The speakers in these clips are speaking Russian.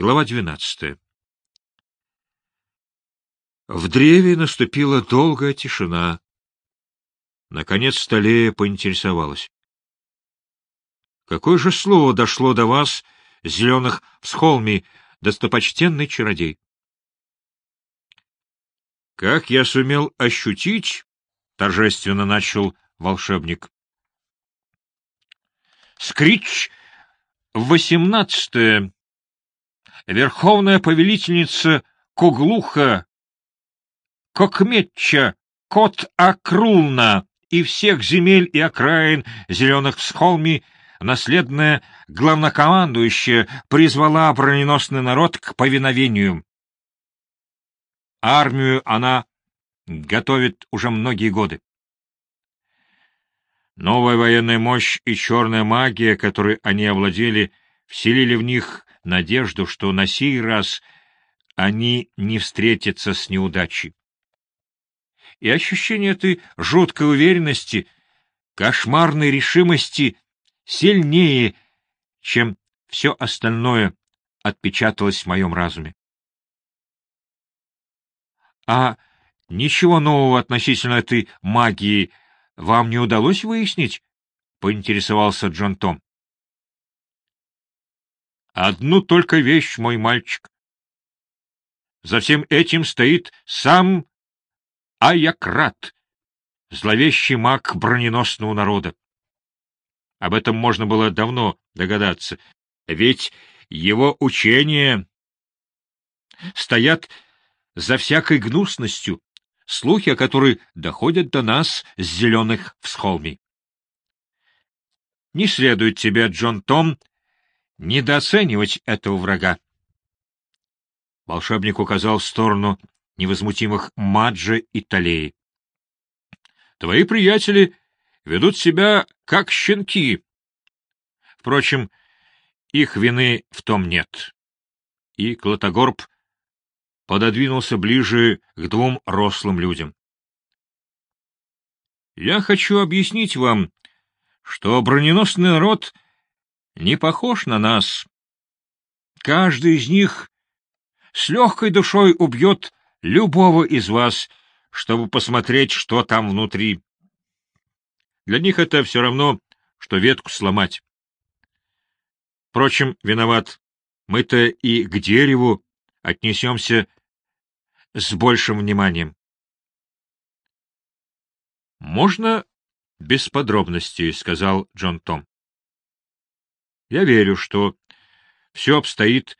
Глава двенадцатая. В древе наступила долгая тишина. Наконец Столея поинтересовалась. — Какое же слово дошло до вас, зеленых всхолми, достопочтенный чародей? — Как я сумел ощутить, — торжественно начал волшебник. — Скрич восемнадцатое верховная повелительница Куглуха, Кокметча, Кот Акрулна и всех земель и окраин зеленых схолми, наследная главнокомандующая, призвала броненосный народ к повиновению. Армию она готовит уже многие годы. Новая военная мощь и черная магия, которой они овладели, вселили в них надежду, что на сей раз они не встретятся с неудачей. И ощущение этой жуткой уверенности, кошмарной решимости сильнее, чем все остальное отпечаталось в моем разуме. А ничего нового относительно этой магии вам не удалось выяснить? — поинтересовался Джон Том. Одну только вещь, мой мальчик. За всем этим стоит сам Аякрат, зловещий маг броненосного народа. Об этом можно было давно догадаться, ведь его учения стоят за всякой гнусностью, слухи о которой доходят до нас с зеленых всхолмей. Не следует тебе, Джон Том, недооценивать этого врага. Волшебник указал в сторону невозмутимых Маджа и Талеи. Твои приятели ведут себя как щенки. Впрочем, их вины в том нет. И Клотогорб пододвинулся ближе к двум рослым людям. Я хочу объяснить вам, что броненосный народ — не похож на нас. Каждый из них с легкой душой убьет любого из вас, чтобы посмотреть, что там внутри. Для них это все равно, что ветку сломать. Впрочем, виноват, мы-то и к дереву отнесемся с большим вниманием. «Можно без подробностей», — сказал Джон Том. Я верю, что все обстоит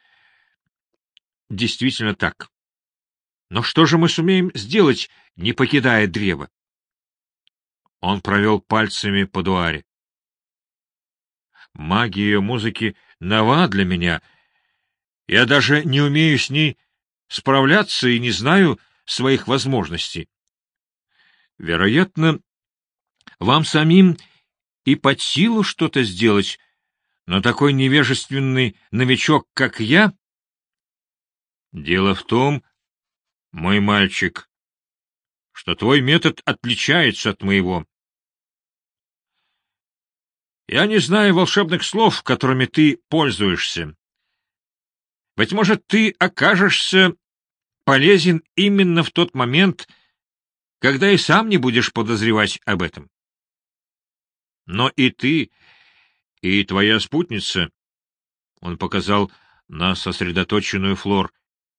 действительно так. Но что же мы сумеем сделать, не покидая древа? Он провел пальцами по дуаре. Магия ее музыки нова для меня. Я даже не умею с ней справляться и не знаю своих возможностей. Вероятно, вам самим и под силу что-то сделать, но такой невежественный новичок, как я... Дело в том, мой мальчик, что твой метод отличается от моего. Я не знаю волшебных слов, которыми ты пользуешься. Быть может, ты окажешься полезен именно в тот момент, когда и сам не будешь подозревать об этом. Но и ты и твоя спутница, — он показал на сосредоточенную флор,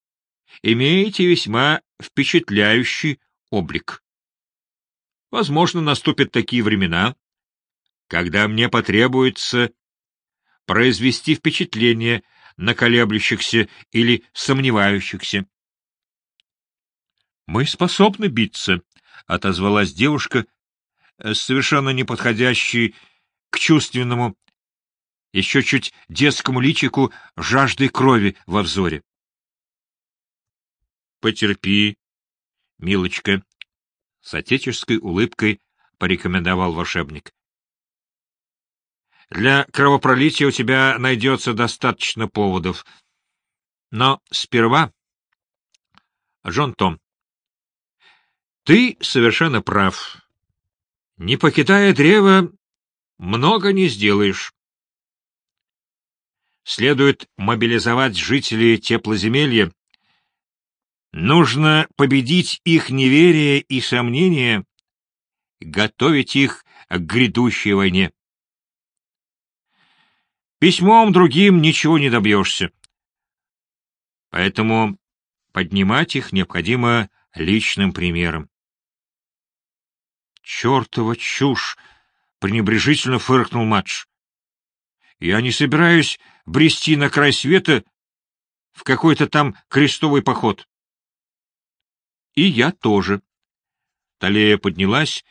— имеете весьма впечатляющий облик. Возможно, наступят такие времена, когда мне потребуется произвести впечатление на колеблющихся или сомневающихся. — Мы способны биться, — отозвалась девушка, совершенно неподходящей к чувственному еще чуть детскому личику жажды крови во взоре. — Потерпи, милочка, — с отеческой улыбкой порекомендовал волшебник. — Для кровопролития у тебя найдется достаточно поводов. Но сперва... Джон Том, ты совершенно прав. Не покидая древа, много не сделаешь. Следует мобилизовать жителей теплоземелья, нужно победить их неверие и сомнения, готовить их к грядущей войне. Письмом другим ничего не добьешься. Поэтому поднимать их необходимо личным примером. «Чертова чушь!» — пренебрежительно фыркнул Матч. «Я не собираюсь брести на край света в какой-то там крестовый поход». «И я тоже». Талея поднялась,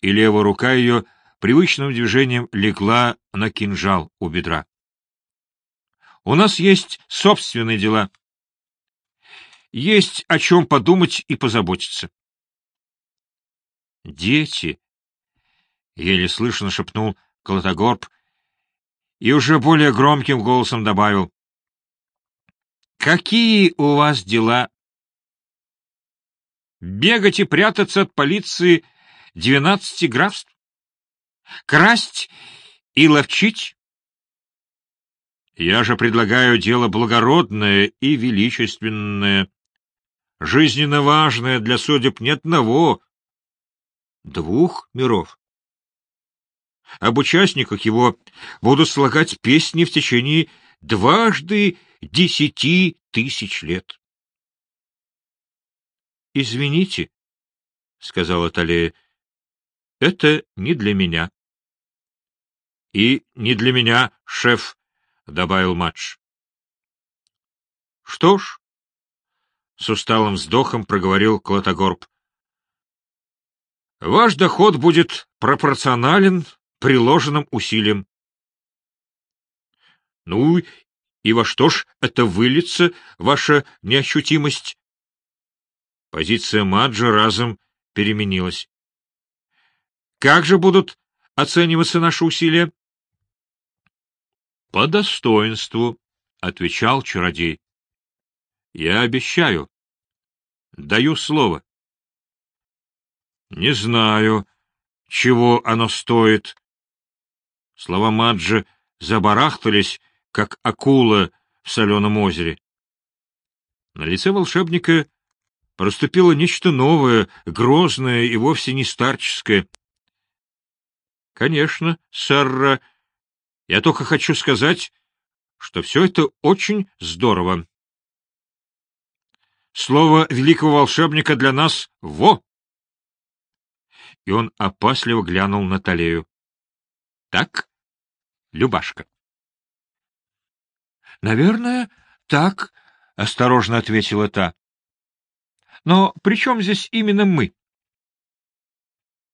и левая рука ее привычным движением легла на кинжал у бедра. «У нас есть собственные дела. Есть о чем подумать и позаботиться». «Дети!» — еле слышно шепнул Колотогорб и уже более громким голосом добавил. «Какие у вас дела?» «Бегать и прятаться от полиции двенадцати графств? Красть и ловчить?» «Я же предлагаю дело благородное и величественное, жизненно важное для судеб не одного, двух миров. Об участниках его будут слагать песни в течение дважды десяти тысяч лет. — Извините, — сказала Талея, — это не для меня. — И не для меня, шеф, — добавил Матч. — Что ж, — с усталым вздохом проговорил Клотогорб, Ваш доход будет пропорционален приложенным усилиям. Ну, и во что ж это выльется, ваша неощутимость? Позиция Маджа разом переменилась. Как же будут оцениваться наши усилия? По достоинству, — отвечал чародей. Я обещаю. Даю слово. Не знаю, чего оно стоит. Слова Маджи забарахтались, как акула в соленом озере. На лице волшебника проступило нечто новое, грозное и вовсе не старческое. — Конечно, сэр, я только хочу сказать, что все это очень здорово. Слово великого волшебника для нас — «во» и он опасливо глянул на Талею. — Так, Любашка? — Наверное, так, — осторожно ответила та. — Но при чем здесь именно мы?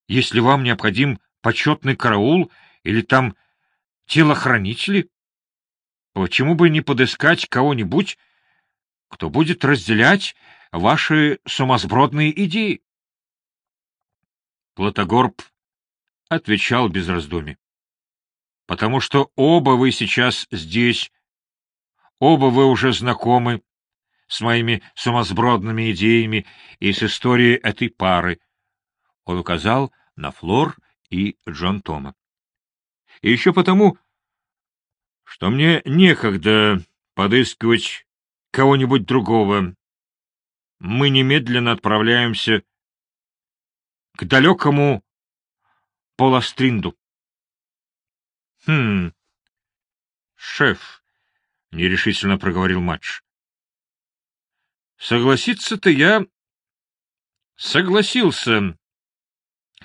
Если вам необходим почетный караул или там телохранители, почему бы не подыскать кого-нибудь, кто будет разделять ваши сумасбродные идеи? Платогорб отвечал без раздумий. — Потому что оба вы сейчас здесь, оба вы уже знакомы с моими сумасбродными идеями и с историей этой пары. Он указал на Флор и Джон Тома. И еще потому, что мне некогда подыскивать кого-нибудь другого. Мы немедленно отправляемся к далекому Поластринду. — Хм, шеф, — нерешительно проговорил матч. — Согласиться-то я согласился.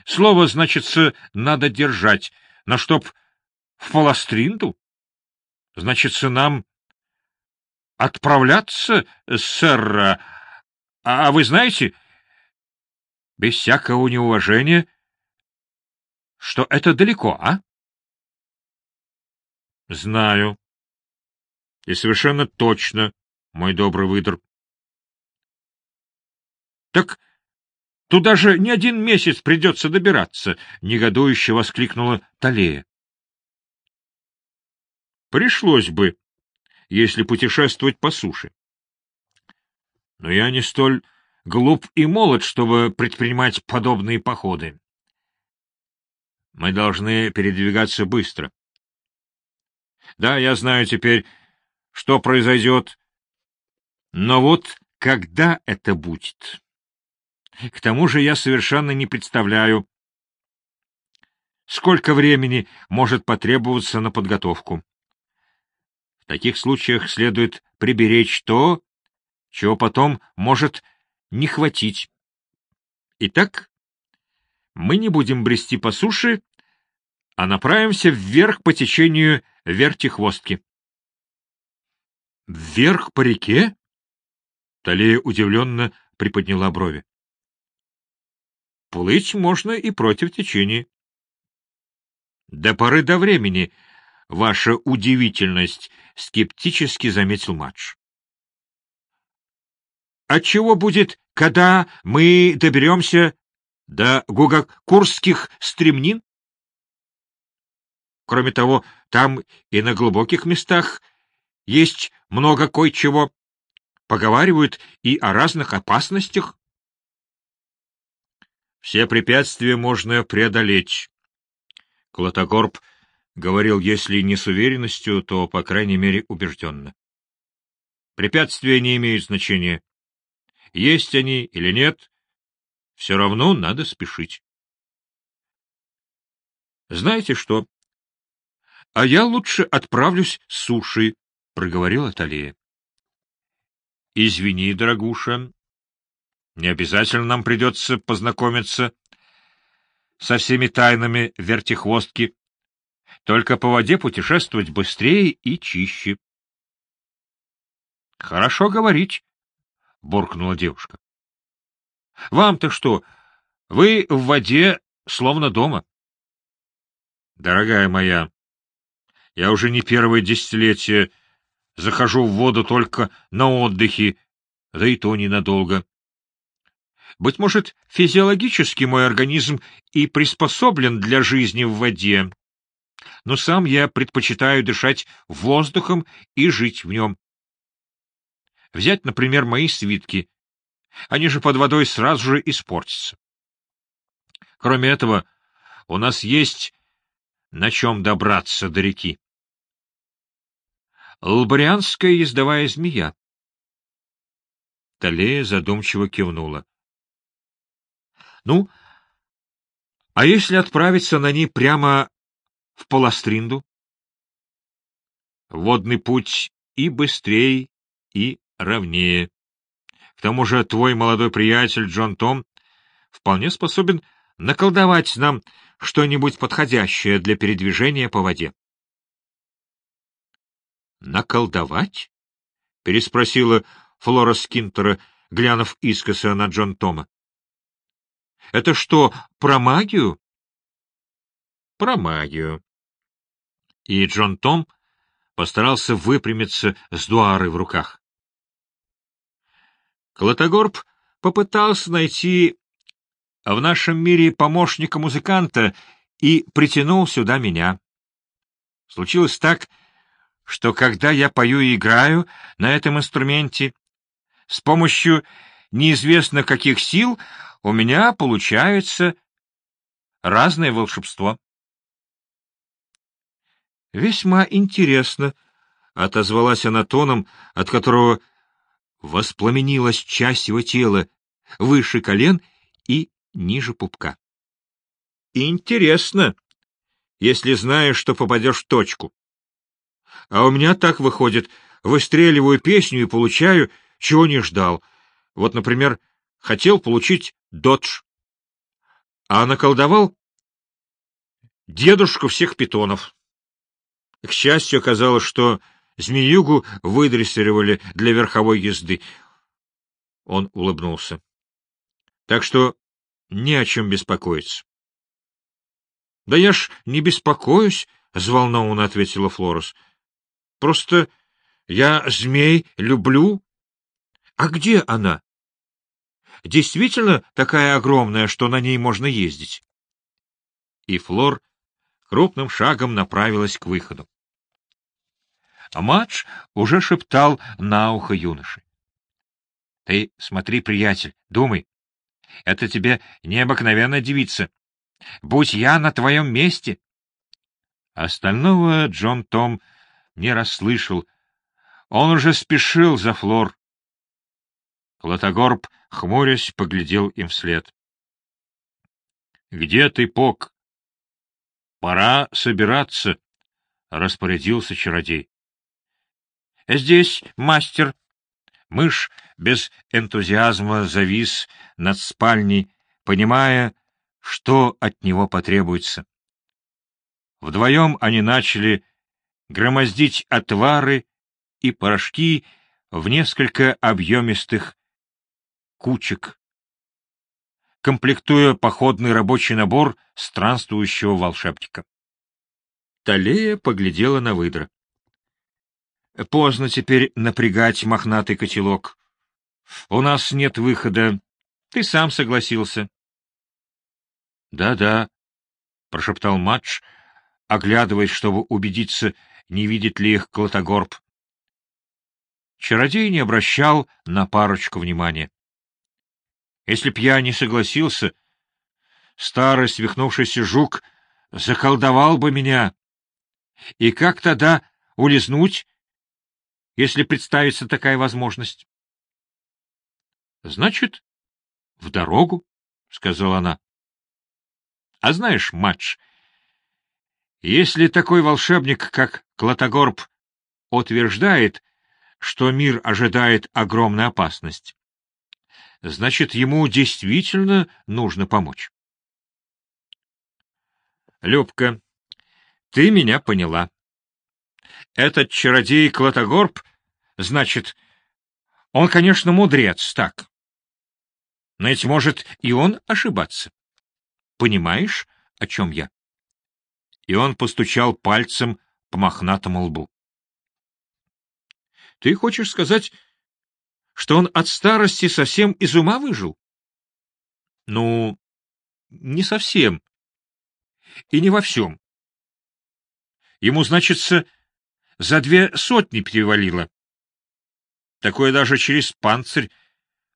Слово, значится, надо держать, но чтоб в Поластринду, значится, нам отправляться, сэр, а вы знаете без всякого неуважения, что это далеко, а? — Знаю. И совершенно точно, мой добрый выдр. — Так туда же не один месяц придется добираться, — негодующе воскликнула Талея. — Пришлось бы, если путешествовать по суше. Но я не столь глуп и молод, чтобы предпринимать подобные походы. Мы должны передвигаться быстро. Да, я знаю теперь, что произойдет. Но вот когда это будет? К тому же я совершенно не представляю, сколько времени может потребоваться на подготовку. В таких случаях следует приберечь то, чего потом может не хватить. Итак, мы не будем брести по суше, а направимся вверх по течению вертихвостки. — Вверх по реке? Талия удивленно приподняла брови. — Плыть можно и против течения. — До поры до времени, ваша удивительность, — скептически заметил Мадж. — А чего будет, когда мы доберемся до гугакурских стремнин? Кроме того, там и на глубоких местах есть много кое-чего. Поговаривают и о разных опасностях. Все препятствия можно преодолеть. Клотогорб говорил, если не с уверенностью, то, по крайней мере, убежденно. Препятствия не имеют значения. Есть они или нет, все равно надо спешить. Знаете что? А я лучше отправлюсь с суши, — проговорила Талия. — Извини, дорогуша, не обязательно нам придется познакомиться со всеми тайнами вертихвостки. Только по воде путешествовать быстрее и чище. — Хорошо говорить, — буркнула девушка. — Вам-то что? Вы в воде словно дома. — Дорогая моя, я уже не первое десятилетие захожу в воду только на отдыхе, да и то ненадолго. Быть может, физиологически мой организм и приспособлен для жизни в воде, но сам я предпочитаю дышать воздухом и жить в нем. Взять, например, мои свитки. Они же под водой сразу же испортятся. Кроме этого, у нас есть на чем добраться до реки. Лбарианская ездовая змея. Талея задумчиво кивнула. — Ну, а если отправиться на ней прямо в Полостринду? Водный путь и быстрее, и ровнее. К тому же твой молодой приятель Джон Том вполне способен наколдовать нам что-нибудь подходящее для передвижения по воде. «Наколдовать?» — переспросила Флора Скинтера, глянув искоса на Джон Тома. «Это что, про магию?» «Про магию». И Джон Том постарался выпрямиться с дуарой в руках. Клотогорб попытался найти в нашем мире помощника-музыканта и притянул сюда меня. Случилось так, что когда я пою и играю на этом инструменте, с помощью неизвестно каких сил у меня получается разное волшебство. «Весьма интересно», — отозвалась она тоном, от которого воспламенилась часть его тела, выше колен и ниже пупка. «Интересно, если знаешь, что попадешь в точку. А у меня так выходит. Выстреливаю песню и получаю, чего не ждал. Вот, например, хотел получить додж. А наколдовал дедушку всех питонов. К счастью, оказалось, что змеюгу выдрессировали для верховой езды. Он улыбнулся. Так что не о чем беспокоиться. — Да я ж не беспокоюсь, — взволнованно ответила Флорес. Просто я змей люблю. А где она? Действительно такая огромная, что на ней можно ездить? И Флор крупным шагом направилась к выходу. А Мадж уже шептал на ухо юноши. — Ты смотри, приятель, думай. Это тебе необыкновенная девица. Будь я на твоем месте. Остального Джон Том не расслышал. Он уже спешил за Флор. Клотогорб, хмурясь, поглядел им вслед. — Где ты, Пок? — Пора собираться, — распорядился чародей. — Здесь, мастер. Мышь без энтузиазма завис над спальней, понимая, что от него потребуется. Вдвоем они начали громоздить отвары и порошки в несколько объемистых кучек, комплектуя походный рабочий набор странствующего волшебника. Талея поглядела на выдра. Поздно теперь напрягать мохнатый котелок. У нас нет выхода. Ты сам согласился. Да — Да-да, — прошептал Матч, оглядываясь, чтобы убедиться, не видит ли их Клотогорб. Чародей не обращал на парочку внимания. Если б я не согласился, старый свихнувшийся жук заколдовал бы меня. И как тогда улизнуть, если представится такая возможность? — Значит, в дорогу, — сказала она. — А знаешь, Матч, если такой волшебник, как Клотогорб, утверждает, что мир ожидает огромной опасность, значит, ему действительно нужно помочь. Любка, ты меня поняла. Этот чародей Клотогорб, значит, он, конечно, мудрец, так. Но ведь может и он ошибаться. Понимаешь, о чем я? И он постучал пальцем по мохнатому лбу. Ты хочешь сказать, что он от старости совсем из ума выжил? Ну, не совсем. И не во всем. Ему, значится, за две сотни перевалило. Такое даже через панцирь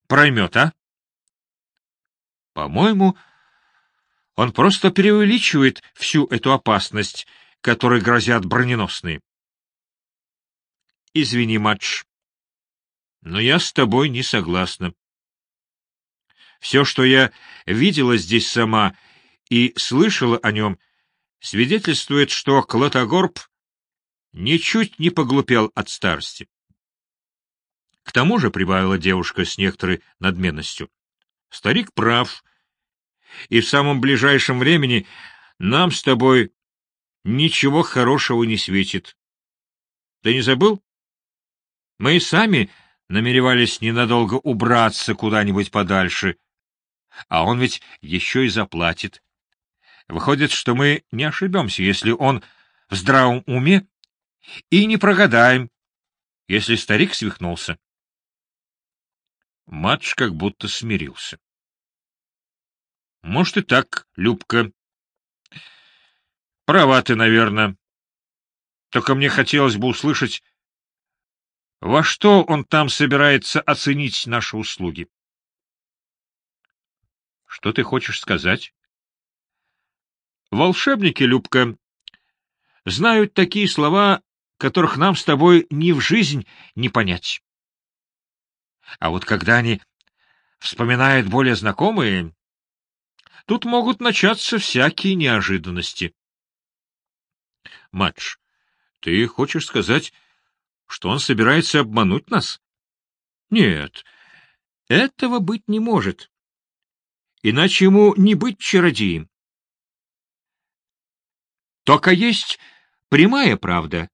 проймет, а? По-моему, он просто преувеличивает всю эту опасность, которой грозят броненосные. Извини, матч, но я с тобой не согласна. Все, что я видела здесь сама и слышала о нем, свидетельствует, что Клотогорб ничуть не поглупел от старости. К тому же, — прибавила девушка с некоторой надменностью, — старик прав, и в самом ближайшем времени нам с тобой ничего хорошего не светит. Ты не забыл? Мы и сами намеревались ненадолго убраться куда-нибудь подальше, а он ведь еще и заплатит. Выходит, что мы не ошибемся, если он в здравом уме, и не прогадаем, если старик свихнулся. Матч как будто смирился. — Может, и так, Любка. — Права ты, наверное. Только мне хотелось бы услышать во что он там собирается оценить наши услуги? Что ты хочешь сказать? Волшебники, Любка, знают такие слова, которых нам с тобой ни в жизнь не понять. А вот когда они вспоминают более знакомые, тут могут начаться всякие неожиданности. Матч, ты хочешь сказать, что он собирается обмануть нас? Нет, этого быть не может. Иначе ему не быть чародеем. Только есть прямая правда,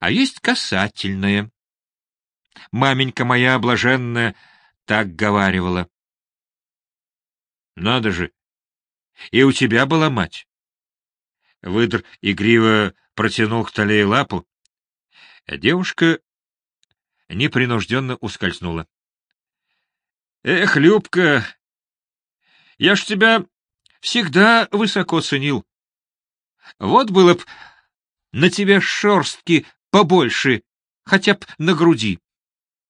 а есть касательная. Маменька моя блаженная так говаривала. Надо же, и у тебя была мать. Выдр игриво протянул к Талее лапу, Девушка непринужденно ускользнула. — Эх, Любка, я ж тебя всегда высоко ценил. Вот было б на тебя шерстки побольше, хотя б на груди.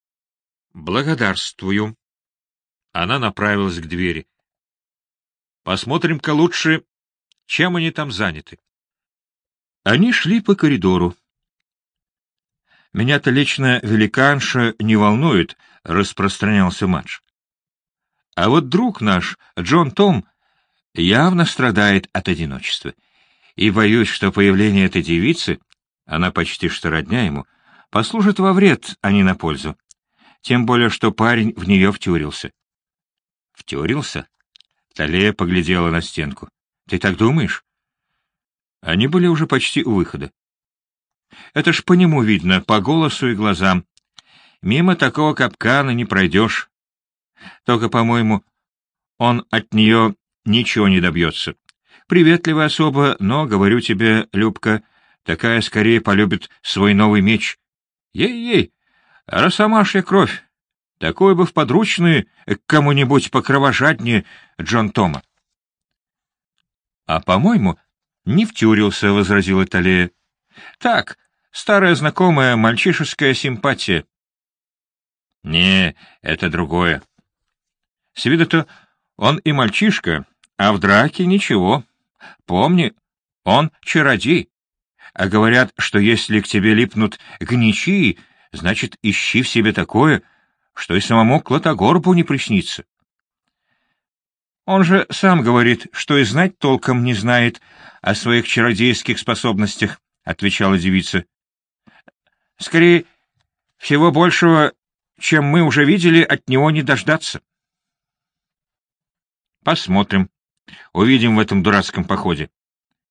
— Благодарствую. Она направилась к двери. — Посмотрим-ка лучше, чем они там заняты. Они шли по коридору. Меня-то лично великанша не волнует, — распространялся Мадж. А вот друг наш, Джон Том, явно страдает от одиночества. И боюсь, что появление этой девицы, она почти что родня ему, послужит во вред, а не на пользу. Тем более, что парень в нее втюрился. Втюрился? Талия поглядела на стенку. Ты так думаешь? Они были уже почти у выхода. Это ж по нему видно, по голосу и глазам. Мимо такого капкана не пройдешь. Только, по-моему, он от нее ничего не добьется. Приветливая особа, но, говорю тебе, Любка, такая скорее полюбит свой новый меч. Ей-ей, росомашья кровь. Такой бы в подручные к кому-нибудь покровожаднее Джон Тома. — А, по-моему, не втюрился, — возразила Талея. — Так, старая знакомая мальчишеская симпатия. — Не, это другое. С виду-то он и мальчишка, а в драке ничего. Помни, он чародей. А говорят, что если к тебе липнут гничи, значит, ищи в себе такое, что и самому Клотогорбу не приснится. Он же сам говорит, что и знать толком не знает о своих чародейских способностях, — отвечала девица. — Скорее, всего большего, чем мы уже видели, от него не дождаться. — Посмотрим. Увидим в этом дурацком походе.